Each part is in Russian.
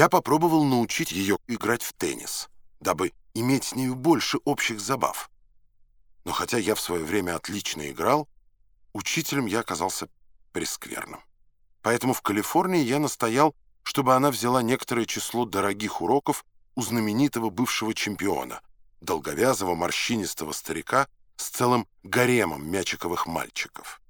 Я попробовал научить ее играть в теннис, дабы иметь с нею больше общих забав. Но хотя я в свое время отлично играл, учителем я оказался прескверным. Поэтому в Калифорнии я настоял, чтобы она взяла некоторое число дорогих уроков у знаменитого бывшего чемпиона, долговязого морщинистого старика с целым гаремом мячиковых мальчиков.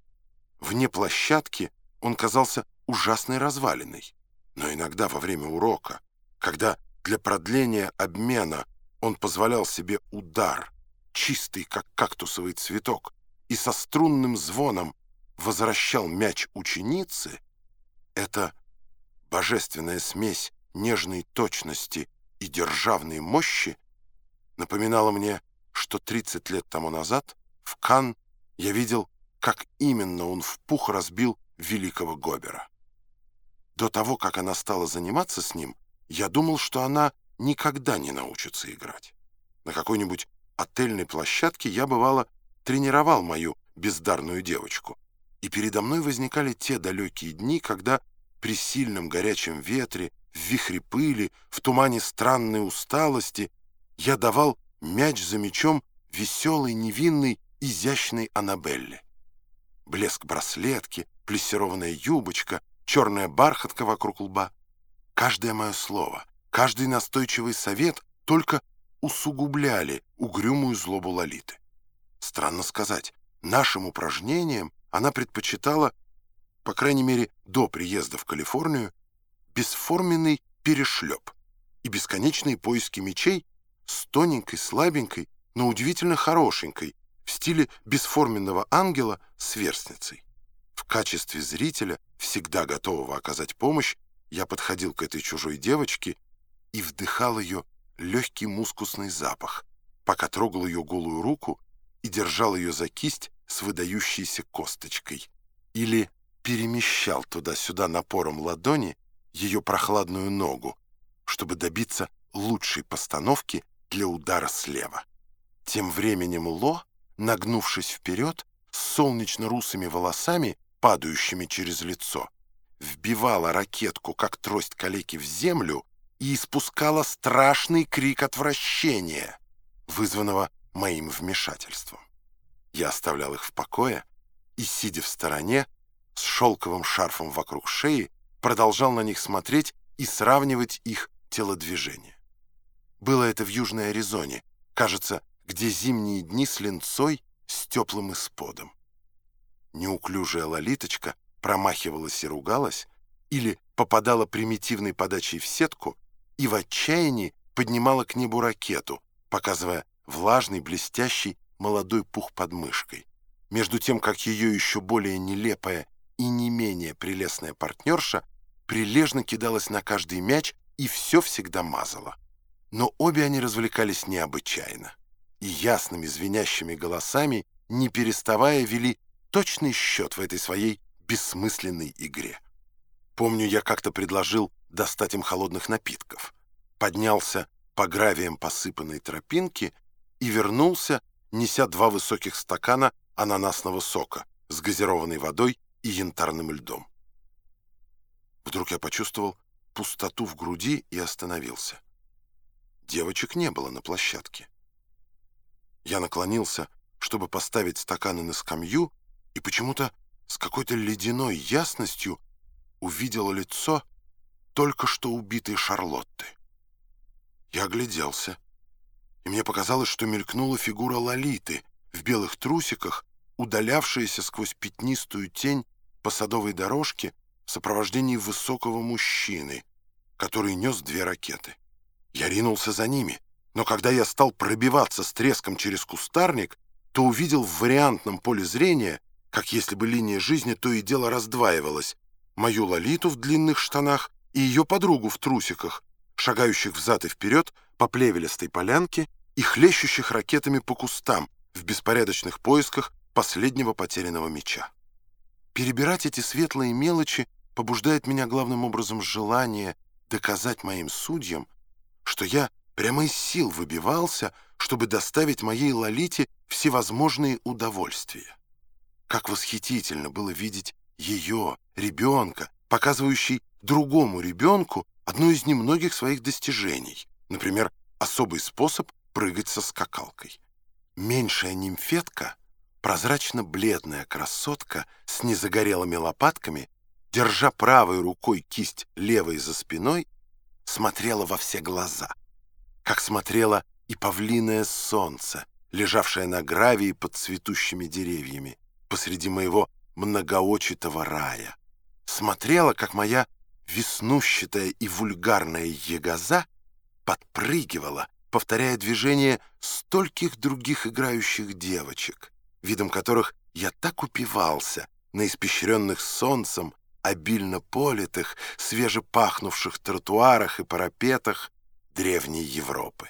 Вне площадки он казался ужасной развалиной, но иногда во время урока, когда для продления обмена он позволял себе удар, чистый, как кактусовый цветок, и со струнным звоном возвращал мяч ученицы, эта божественная смесь нежной точности и державной мощи напоминала мне, что 30 лет тому назад в Кан я видел, как именно он в пух разбил великого Гобера. До того, как она стала заниматься с ним, я думал, что она никогда не научится играть. На какой-нибудь отельной площадке я, бывало, тренировал мою бездарную девочку. И передо мной возникали те далекие дни, когда при сильном горячем ветре, в вихре пыли, в тумане странной усталости я давал мяч за мячом веселой, невинной, изящной Аннабелле. Блеск браслетки, плессированная юбочка, черная бархатка вокруг лба. Каждое мое слово, каждый настойчивый совет только усугубляли угрюмую злобу Лолиты. Странно сказать, нашим упражнениям она предпочитала, по крайней мере, до приезда в Калифорнию, бесформенный перешлеп и бесконечные поиски мечей с тоненькой, слабенькой, но удивительно хорошенькой, в стиле бесформенного ангела с верстницей. В качестве зрителя, всегда готового оказать помощь, я подходил к этой чужой девочке и вдыхал ее легкий мускусный запах, пока трогал ее голую руку и держал ее за кисть с выдающейся косточкой. Или перемещал туда-сюда напором ладони ее прохладную ногу, чтобы добиться лучшей постановки для удара слева. Тем временем Ло, нагнувшись вперед, с солнечно-русыми волосами, падающими через лицо, вбивала ракетку, как трость калеки, в землю и испускала страшный крик отвращения, вызванного моим вмешательством. Я оставлял их в покое и, сидя в стороне, с шелковым шарфом вокруг шеи, продолжал на них смотреть и сравнивать их телодвижения. Было это в Южной Аризоне, кажется, где зимние дни с линцой с теплым исподом. Неуклюжая лолиточка промахивалась и ругалась, или попадала примитивной подачей в сетку, и в отчаянии поднимала к небу ракету, показывая влажный, блестящий, молодой пух под мышкой. Между тем, как ее еще более нелепая и не менее прелестная партнерша прилежно кидалась на каждый мяч и все всегда мазала. Но обе они развлекались необычайно и ясными звенящими голосами, не переставая, вели точный счет в этой своей бессмысленной игре. Помню, я как-то предложил достать им холодных напитков. Поднялся по гравиям посыпанной тропинки и вернулся, неся два высоких стакана ананасного сока с газированной водой и янтарным льдом. Вдруг я почувствовал пустоту в груди и остановился. Девочек не было на площадке. Я наклонился, чтобы поставить стаканы на скамью, и почему-то с какой-то ледяной ясностью увидел лицо только что убитой Шарлотты. Я огляделся, и мне показалось, что мелькнула фигура Лолиты в белых трусиках, удалявшаяся сквозь пятнистую тень по садовой дорожке в сопровождении высокого мужчины, который нес две ракеты. Я ринулся за ними, но когда я стал пробиваться с треском через кустарник, то увидел в вариантном поле зрения, как если бы линия жизни то и дело раздваивалась, мою Лолиту в длинных штанах и ее подругу в трусиках, шагающих взад и вперед по плевелистой полянке и хлещущих ракетами по кустам в беспорядочных поисках последнего потерянного меча. Перебирать эти светлые мелочи побуждает меня главным образом желание доказать моим судьям, что я прямо из сил выбивался, чтобы доставить моей Лолите всевозможные удовольствия. Как восхитительно было видеть ее, ребенка, показывающий другому ребенку, одно из немногих своих достижений, например, особый способ прыгать со скакалкой. Меньшая нимфетка, прозрачно-бледная красотка с незагорелыми лопатками, держа правой рукой кисть левой за спиной, смотрела во все глаза, как смотрело и павлиное солнце, лежавшее на гравии под цветущими деревьями, посреди моего многоочитого рая. Смотрела, как моя веснущатая и вульгарная ягоза подпрыгивала, повторяя движение стольких других играющих девочек, видом которых я так упивался на испещренных солнцем, обильно политых, свежепахнувших тротуарах и парапетах древней Европы.